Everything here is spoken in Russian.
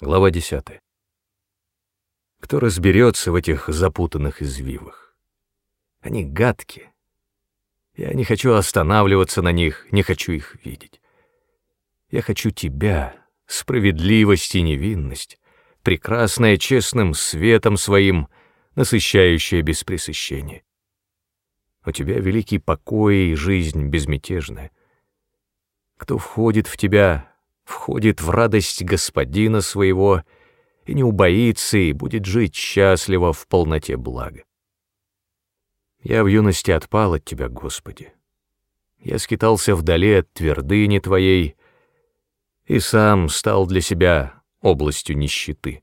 Глава 10. Кто разберется в этих запутанных извивах? Они гадки. Я не хочу останавливаться на них, не хочу их видеть. Я хочу тебя, справедливость и невинность, прекрасная честным светом своим, насыщающая без пресыщения. У тебя великий покой и жизнь безмятежная. Кто входит в тебя, входит в радость господина своего и не убоится и будет жить счастливо в полноте блага. Я в юности отпал от Тебя, Господи. Я скитался вдали от твердыни Твоей и сам стал для себя областью нищеты.